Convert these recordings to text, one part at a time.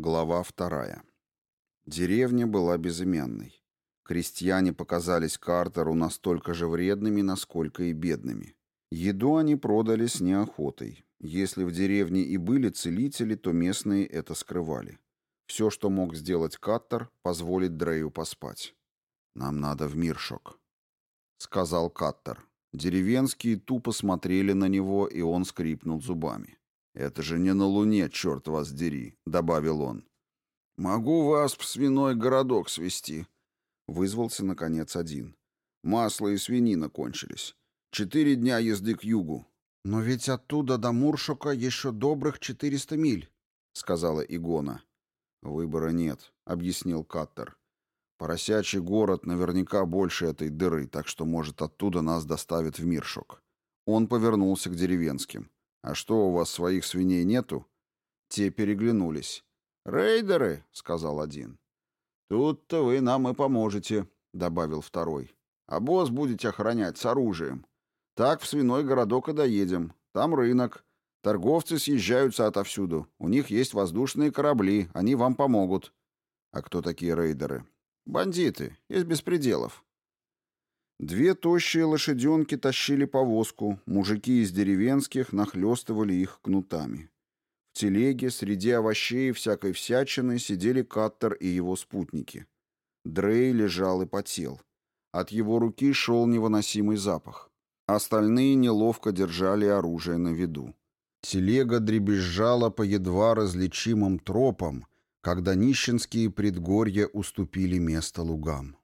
Глава вторая. Деревня была безымянной. Крестьяне показались Картеру настолько же вредными, насколько и бедными. Еду они продали с неохотой. Если в деревне и были целители, то местные это скрывали. Все, что мог сделать Каттер, позволить Дрею поспать. «Нам надо в Миршок», — сказал Каттер. Деревенские тупо смотрели на него, и он скрипнул зубами. «Это же не на Луне, черт вас дери», — добавил он. «Могу вас в свиной городок свести», — вызвался, наконец, один. «Масло и свинина кончились. Четыре дня езды к югу». «Но ведь оттуда до Муршука еще добрых четыреста миль», — сказала Игона. «Выбора нет», — объяснил Каттер. «Поросячий город наверняка больше этой дыры, так что, может, оттуда нас доставят в Миршок». Он повернулся к деревенским. «А что, у вас своих свиней нету?» Те переглянулись. «Рейдеры», — сказал один. «Тут-то вы нам и поможете», — добавил второй. «А босс будете охранять с оружием. Так в свиной городок и доедем. Там рынок. Торговцы съезжаются отовсюду. У них есть воздушные корабли, они вам помогут». «А кто такие рейдеры?» «Бандиты, из беспределов». Две тощие лошаденки тащили повозку, мужики из деревенских нахлестывали их кнутами. В телеге среди овощей и всякой всячины сидели Каттер и его спутники. Дрей лежал и потел. От его руки шел невыносимый запах. Остальные неловко держали оружие на виду. Телега дребезжала по едва различимым тропам, когда нищенские предгорья уступили место лугам.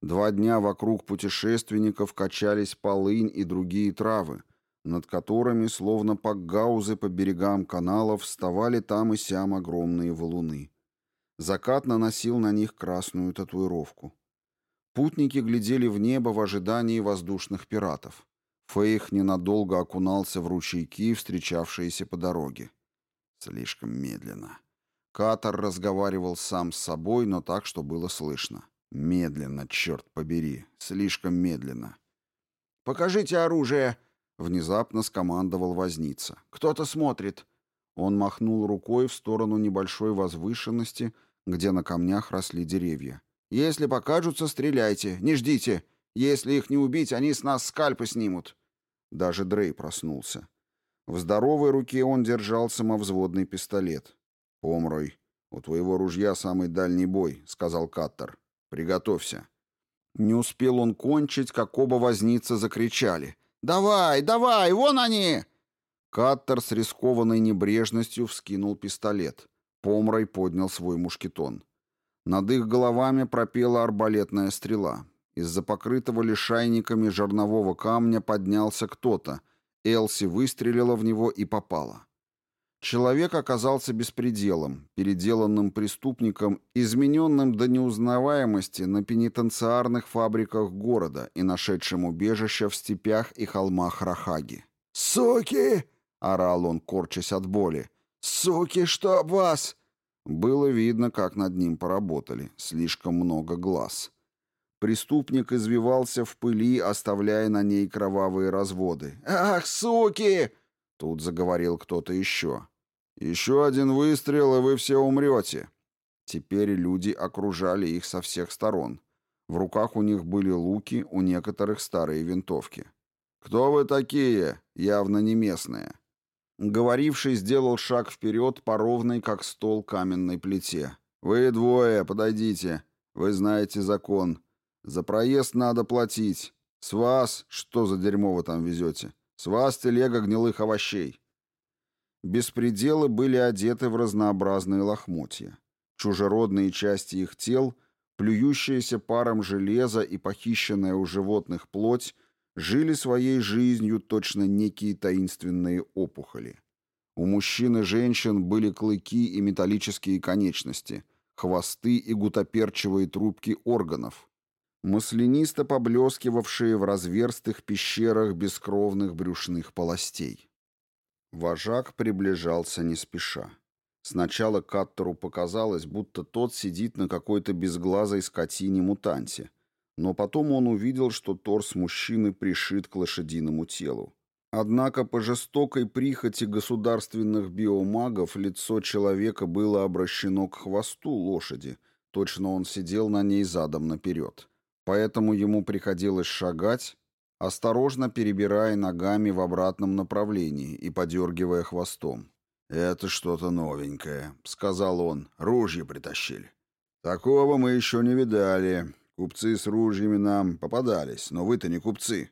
Два дня вокруг путешественников качались полынь и другие травы, над которыми, словно пакгаузы по берегам каналов, вставали там и сям огромные валуны. Закат наносил на них красную татуировку. Путники глядели в небо в ожидании воздушных пиратов. Фейх ненадолго окунался в ручейки, встречавшиеся по дороге. Слишком медленно. Катар разговаривал сам с собой, но так, что было слышно. Медленно, черт побери, слишком медленно. «Покажите оружие!» — внезапно скомандовал возница. «Кто-то смотрит!» Он махнул рукой в сторону небольшой возвышенности, где на камнях росли деревья. «Если покажутся, стреляйте, не ждите. Если их не убить, они с нас скальпы снимут». Даже Дрей проснулся. В здоровой руке он держал самовзводный пистолет. «Помрой, у твоего ружья самый дальний бой», — сказал Каттер. Приготовься». Не успел он кончить, как оба возницы закричали. «Давай, давай, вон они!» Каттер с рискованной небрежностью вскинул пистолет. Помрой поднял свой мушкетон. Над их головами пропела арбалетная стрела. Из-за покрытого лишайниками жернового камня поднялся кто-то. Элси выстрелила в него и попала. Человек оказался беспределом, переделанным преступником, измененным до неузнаваемости на пенитенциарных фабриках города и нашедшим убежище в степях и холмах Рахаги. «Суки!» — орал он, корчась от боли. «Суки, чтоб вас!» Было видно, как над ним поработали. Слишком много глаз. Преступник извивался в пыли, оставляя на ней кровавые разводы. «Ах, суки!» Тут заговорил кто-то еще. «Еще один выстрел, и вы все умрете». Теперь люди окружали их со всех сторон. В руках у них были луки, у некоторых старые винтовки. «Кто вы такие? Явно не местные». Говоривший сделал шаг вперед по ровной, как стол, каменной плите. «Вы двое, подойдите. Вы знаете закон. За проезд надо платить. С вас, что за дерьмо вы там везете? С вас телега гнилых овощей. Беспределы были одеты в разнообразные лохмотья. Чужеродные части их тел, плюющаяся паром железа и похищенная у животных плоть, жили своей жизнью точно некие таинственные опухоли. У мужчин и женщин были клыки и металлические конечности, хвосты и гутоперчивые трубки органов, маслянисто поблескивавшие в разверстых пещерах бескровных брюшных полостей. Вожак приближался не спеша. Сначала Каттеру показалось, будто тот сидит на какой-то безглазой скотине-мутанте, но потом он увидел, что торс мужчины пришит к лошадиному телу. Однако по жестокой прихоти государственных биомагов лицо человека было обращено к хвосту лошади, точно он сидел на ней задом наперед. Поэтому ему приходилось шагать, осторожно перебирая ногами в обратном направлении и подергивая хвостом. «Это что-то новенькое», — сказал он. «Ружья притащили». «Такого мы еще не видали. Купцы с ружьями нам попадались, но вы-то не купцы».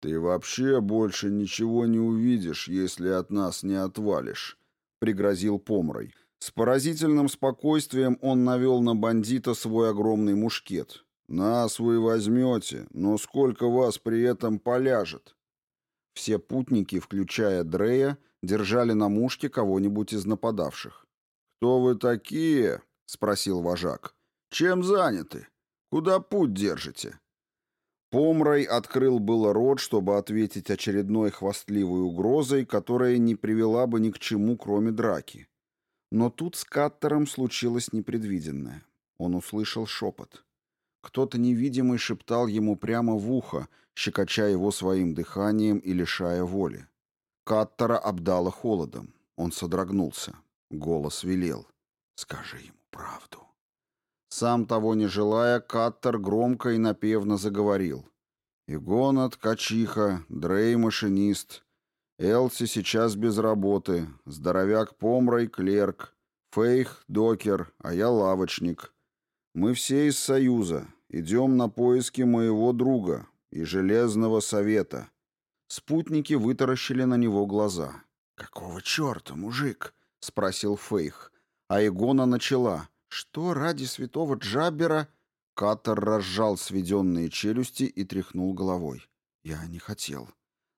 «Ты вообще больше ничего не увидишь, если от нас не отвалишь», — пригрозил Помрой. С поразительным спокойствием он навел на бандита свой огромный мушкет. «Нас вы возьмете, но сколько вас при этом поляжет?» Все путники, включая Дрея, держали на мушке кого-нибудь из нападавших. «Кто вы такие?» — спросил вожак. «Чем заняты? Куда путь держите?» Помрой открыл было рот, чтобы ответить очередной хвастливой угрозой, которая не привела бы ни к чему, кроме драки. Но тут с Каттером случилось непредвиденное. Он услышал шепот. Кто-то невидимый шептал ему прямо в ухо, щекоча его своим дыханием и лишая воли. Каттера обдало холодом. Он содрогнулся. Голос велел. «Скажи ему правду». Сам того не желая, Каттер громко и напевно заговорил. «Игонат, Качиха, Дрей, машинист. Элси сейчас без работы. Здоровяк Помрой, клерк. Фейх, докер, а я лавочник. Мы все из Союза. Идем на поиски моего друга и Железного Совета». Спутники вытаращили на него глаза. «Какого черта, мужик?» — спросил Фейх. А Игона начала. Что ради святого Джаббера? Катер разжал сведенные челюсти и тряхнул головой. Я не хотел.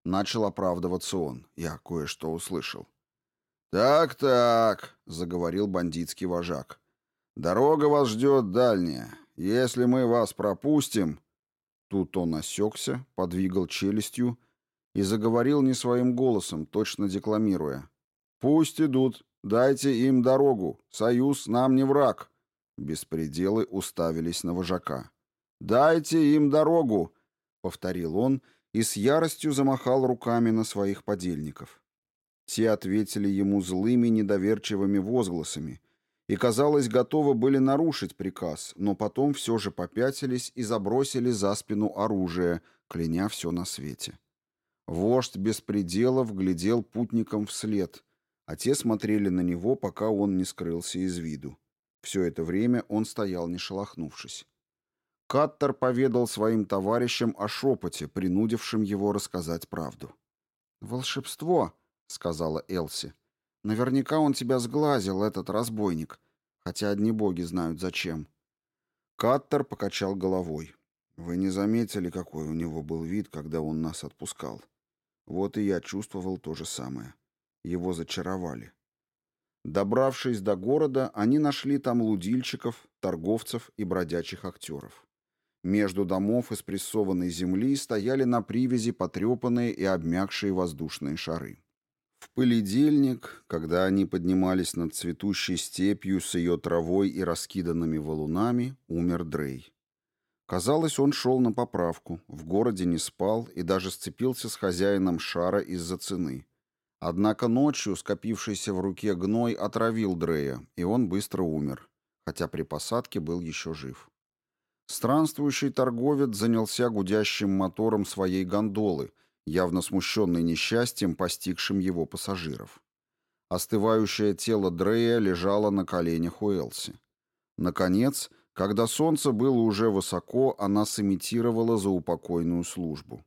Начал оправдываться он. Я кое-что услышал. «Так-так», — заговорил бандитский вожак. «Дорога вас ждет дальняя. Если мы вас пропустим...» Тут он осекся, подвигал челюстью и заговорил не своим голосом, точно декламируя. «Пусть идут. Дайте им дорогу. Союз нам не враг. Беспределы уставились на вожака. Дайте им дорогу, повторил он и с яростью замахал руками на своих подельников. Те ответили ему злыми недоверчивыми возгласами и, казалось, готовы были нарушить приказ, но потом все же попятились и забросили за спину оружие, кляня все на свете. Вождь беспределов глядел путникам вслед, а те смотрели на него, пока он не скрылся из виду. Все это время он стоял, не шелохнувшись. Каттер поведал своим товарищам о шепоте, принудившем его рассказать правду. «Волшебство», — сказала Элси. «Наверняка он тебя сглазил, этот разбойник, хотя одни боги знают зачем». Каттер покачал головой. «Вы не заметили, какой у него был вид, когда он нас отпускал? Вот и я чувствовал то же самое. Его зачаровали. Добравшись до города, они нашли там лудильщиков, торговцев и бродячих актеров. Между домов из прессованной земли стояли на привязи потрепанные и обмякшие воздушные шары. В пыледельник, когда они поднимались над цветущей степью с ее травой и раскиданными валунами, умер Дрей. Казалось, он шел на поправку, в городе не спал и даже сцепился с хозяином шара из-за цены. Однако ночью скопившийся в руке гной отравил Дрея, и он быстро умер, хотя при посадке был еще жив. Странствующий торговец занялся гудящим мотором своей гондолы, явно смущенный несчастьем, постигшим его пассажиров. Остывающее тело Дрея лежало на коленях у Элси. Наконец, когда солнце было уже высоко, она сымитировала заупокойную службу.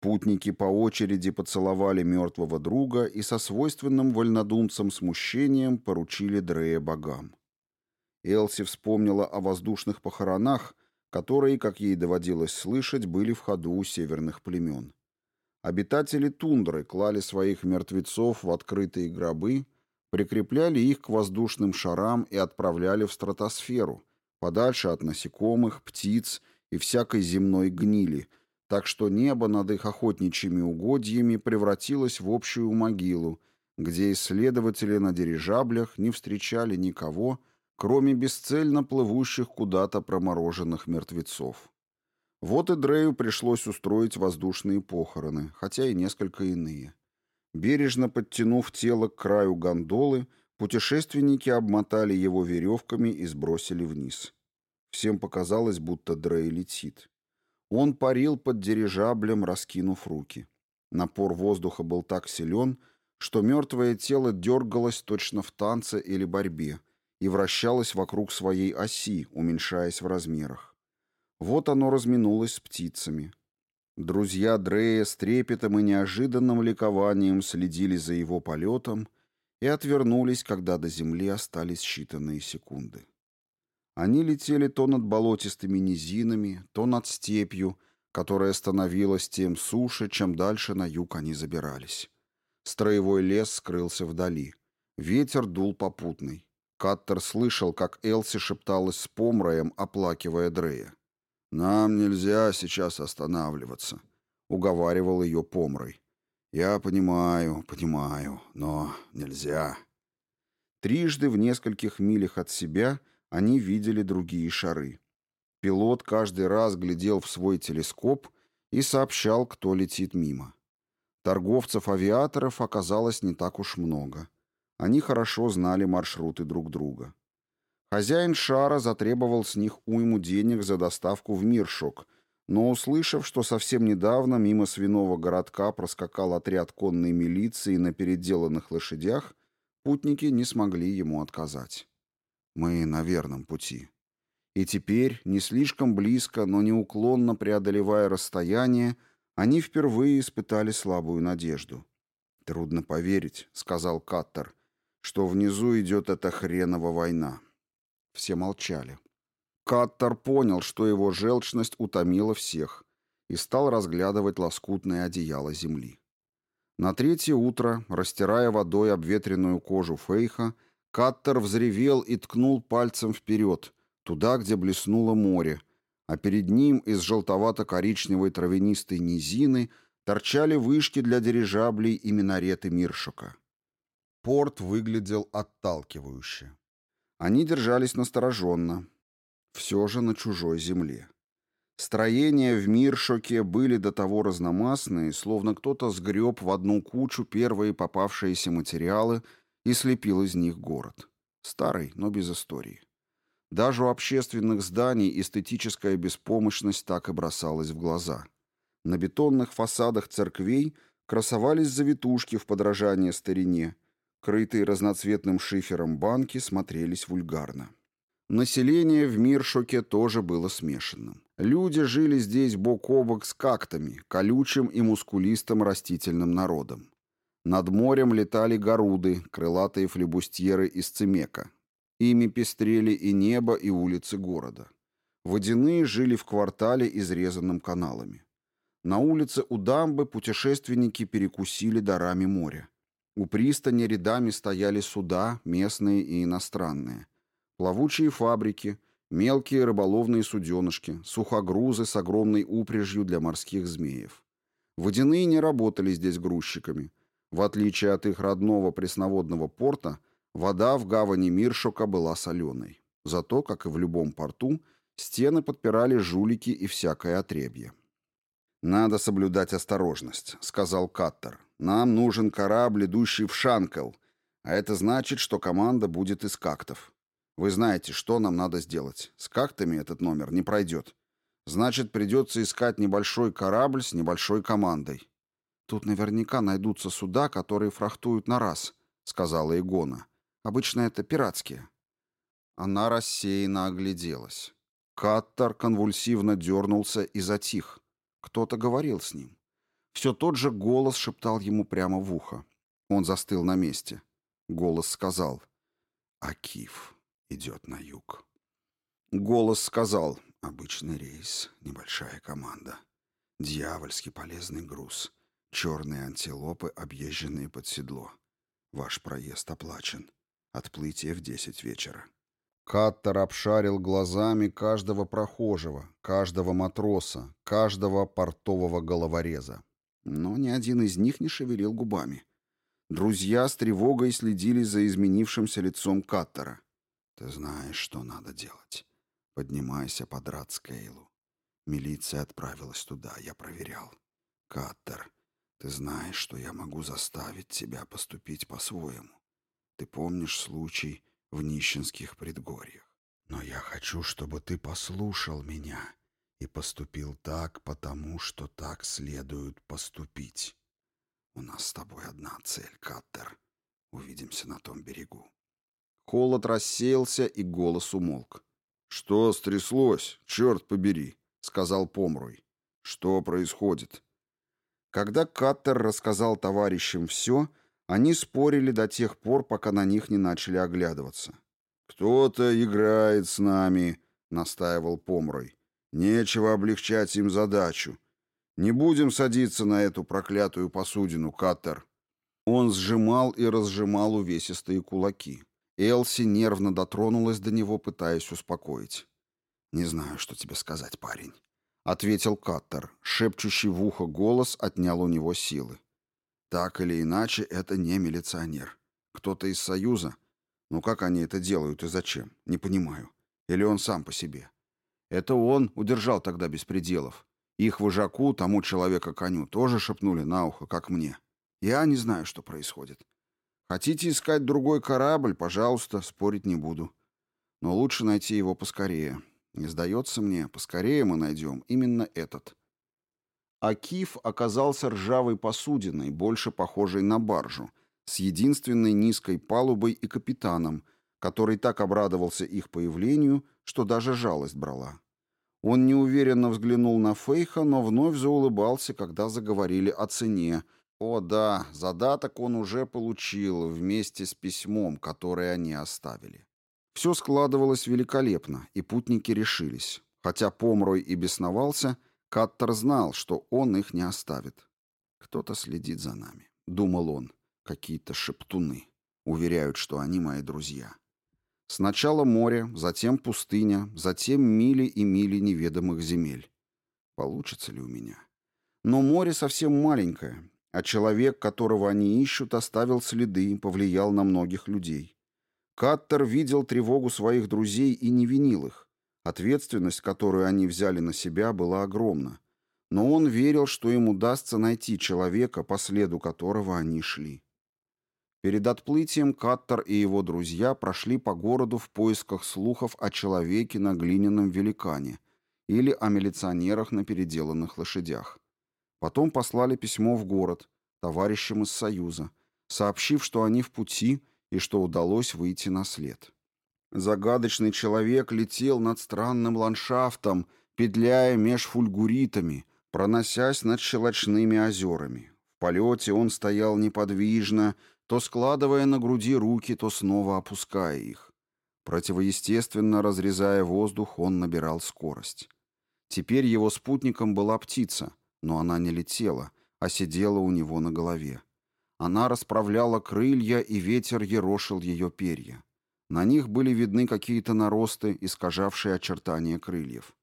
Путники по очереди поцеловали мертвого друга и со свойственным вольнодумцам смущением поручили Дрея богам. Элси вспомнила о воздушных похоронах, которые, как ей доводилось слышать, были в ходу у северных племен. Обитатели тундры клали своих мертвецов в открытые гробы, прикрепляли их к воздушным шарам и отправляли в стратосферу, подальше от насекомых, птиц и всякой земной гнили – так что небо над их охотничьими угодьями превратилось в общую могилу, где исследователи на дирижаблях не встречали никого, кроме бесцельно плывущих куда-то промороженных мертвецов. Вот и Дрею пришлось устроить воздушные похороны, хотя и несколько иные. Бережно подтянув тело к краю гондолы, путешественники обмотали его веревками и сбросили вниз. Всем показалось, будто Дрей летит. Он парил под дирижаблем, раскинув руки. Напор воздуха был так силен, что мертвое тело дергалось точно в танце или борьбе и вращалось вокруг своей оси, уменьшаясь в размерах. Вот оно разминулось с птицами. Друзья Дрея с трепетом и неожиданным ликованием следили за его полетом и отвернулись, когда до земли остались считанные секунды. Они летели то над болотистыми низинами, то над степью, которая становилась тем суше, чем дальше на юг они забирались. Строевой лес скрылся вдали. Ветер дул попутный. Каттер слышал, как Элси шепталась с Помраем, оплакивая Дрея. «Нам нельзя сейчас останавливаться», — уговаривал ее Помрой. «Я понимаю, понимаю, но нельзя». Трижды в нескольких милях от себя они видели другие шары. Пилот каждый раз глядел в свой телескоп и сообщал, кто летит мимо. Торговцев-авиаторов оказалось не так уж много. Они хорошо знали маршруты друг друга. Хозяин шара затребовал с них уйму денег за доставку в Миршок, но, услышав, что совсем недавно мимо свиного городка проскакал отряд конной милиции на переделанных лошадях, путники не смогли ему отказать. «Мы на верном пути», и теперь, не слишком близко, но неуклонно преодолевая расстояние, они впервые испытали слабую надежду. «Трудно поверить», — сказал Каттер, — «что внизу идет эта хренова война». Все молчали. Каттер понял, что его желчность утомила всех, и стал разглядывать лоскутное одеяло земли. На третье утро, растирая водой обветренную кожу Фейха, Каттер взревел и ткнул пальцем вперед — туда, где блеснуло море, а перед ним из желтовато-коричневой травянистой низины торчали вышки для дирижаблей и минареты Миршока. Порт выглядел отталкивающе. Они держались настороженно, все же на чужой земле. Строения в Миршоке были до того разномастные, словно кто-то сгреб в одну кучу первые попавшиеся материалы и слепил из них город. Старый, но без истории. Даже у общественных зданий эстетическая беспомощность так и бросалась в глаза. На бетонных фасадах церквей красовались завитушки в подражание старине. Крытые разноцветным шифером банки смотрелись вульгарно. Население в Миршоке тоже было смешанным. Люди жили здесь бок о бок с кактами, колючим и мускулистым растительным народом. Над морем летали горуды, крылатые флебустьеры из цемека, Ими пестрели и небо, и улицы города. Водяные жили в квартале, изрезанном каналами. На улице у дамбы путешественники перекусили дарами моря. У пристани рядами стояли суда, местные и иностранные. Плавучие фабрики, мелкие рыболовные суденышки, сухогрузы с огромной упряжью для морских змеев. Водяные не работали здесь грузчиками. В отличие от их родного пресноводного порта, Вода в гавани Миршока была соленой. Зато, как и в любом порту, стены подпирали жулики и всякое отребье. «Надо соблюдать осторожность», — сказал Каттер. «Нам нужен корабль, идущий в Шанкел, а это значит, что команда будет из кактов. Вы знаете, что нам надо сделать. С кактами этот номер не пройдет. Значит, придется искать небольшой корабль с небольшой командой». «Тут наверняка найдутся суда, которые фрахтуют на раз», — сказала Игона. Обычно это пиратские». Она рассеянно огляделась. Каттер конвульсивно дернулся и затих. Кто-то говорил с ним. Все тот же голос шептал ему прямо в ухо. Он застыл на месте. Голос сказал «Акиф идет на юг». Голос сказал «Обычный рейс, небольшая команда, дьявольски полезный груз, черные антилопы, объезженные под седло. Ваш проезд оплачен. Отплытие в десять вечера. Каттер обшарил глазами каждого прохожего, каждого матроса, каждого портового головореза. Но ни один из них не шевелил губами. Друзья с тревогой следили за изменившимся лицом Каттера. «Ты знаешь, что надо делать. Поднимайся под Радскейлу. Милиция отправилась туда, я проверял. Каттер, ты знаешь, что я могу заставить тебя поступить по-своему. Ты помнишь случай в нищенских предгорьях. Но я хочу, чтобы ты послушал меня и поступил так, потому что так следует поступить. У нас с тобой одна цель, Каттер. Увидимся на том берегу. Холод рассеялся, и голос умолк. «Что стряслось? Черт побери!» — сказал Помруй. «Что происходит?» Когда Каттер рассказал товарищам все, они спорили до тех пор, пока на них не начали оглядываться. «Кто-то играет с нами», — настаивал Помрой. «Нечего облегчать им задачу. Не будем садиться на эту проклятую посудину, Каттер». Он сжимал и разжимал увесистые кулаки. Элси нервно дотронулась до него, пытаясь успокоить. «Не знаю, что тебе сказать, парень», — ответил Каттер. Шепчущий в ухо голос отнял у него силы. «Так или иначе, это не милиционер. Кто-то из Союза. Но как они это делают и зачем? Не понимаю. Или он сам по себе?» «Это он удержал тогда беспределов. Их вожаку, тому человека-коню, тоже шепнули на ухо, как мне. Я не знаю, что происходит. Хотите искать другой корабль, пожалуйста, спорить не буду. Но лучше найти его поскорее. Не сдается мне, поскорее мы найдем именно этот. Акиф оказался ржавой посудиной, больше похожей на баржу, с единственной низкой палубой и капитаном, который так обрадовался их появлению, что даже жалость брала. Он неуверенно взглянул на Фейха, но вновь заулыбался, когда заговорили о цене. О да, задаток он уже получил вместе с письмом, которое они оставили. Все складывалось великолепно, и путники решились. Хотя Помрой и бесновался, Каттер знал, что он их не оставит. «Кто-то следит за нами», — думал он. «Какие-то шептуны. Уверяют, что они мои друзья». Сначала море, затем пустыня, затем мили и мили неведомых земель. Получится ли у меня? Но море совсем маленькое, а человек, которого они ищут, оставил следы, повлиял на многих людей. Каттер видел тревогу своих друзей и не винил их. Ответственность, которую они взяли на себя, была огромна. Но он верил, что им удастся найти человека, по следу которого они шли. Перед отплытием Каттер и его друзья прошли по городу в поисках слухов о человеке на глиняном великане или о милиционерах на переделанных лошадях. Потом послали письмо в город, товарищам из Союза, сообщив, что они в пути и что удалось выйти на след. Загадочный человек летел над странным ландшафтом, петляя меж фульгуритами, проносясь над щелочными озерами. В полете он стоял неподвижно, то складывая на груди руки, то снова опуская их. Противоестественно разрезая воздух, он набирал скорость. Теперь его спутником была птица, но она не летела, а сидела у него на голове. Она расправляла крылья, и ветер ерошил ее перья. На них были видны какие-то наросты, искажавшие очертания крыльев.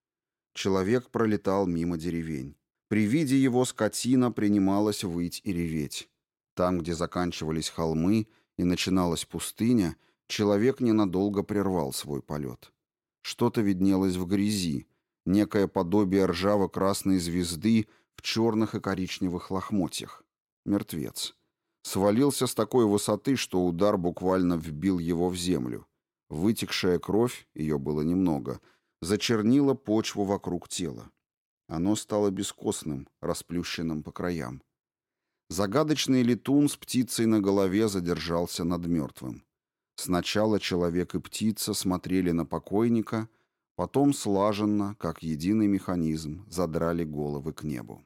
Человек пролетал мимо деревень. При виде его скотина принималась выть и реветь. Там, где заканчивались холмы и начиналась пустыня, человек ненадолго прервал свой полет. Что-то виднелось в грязи, некое подобие ржаво-красной звезды в черных и коричневых лохмотьях. Мертвец. Свалился с такой высоты, что удар буквально вбил его в землю. Вытекшая кровь, ее было немного, зачернила почву вокруг тела. Оно стало бескостным, расплющенным по краям. Загадочный летун с птицей на голове задержался над мертвым. Сначала человек и птица смотрели на покойника, потом слаженно, как единый механизм, задрали головы к небу.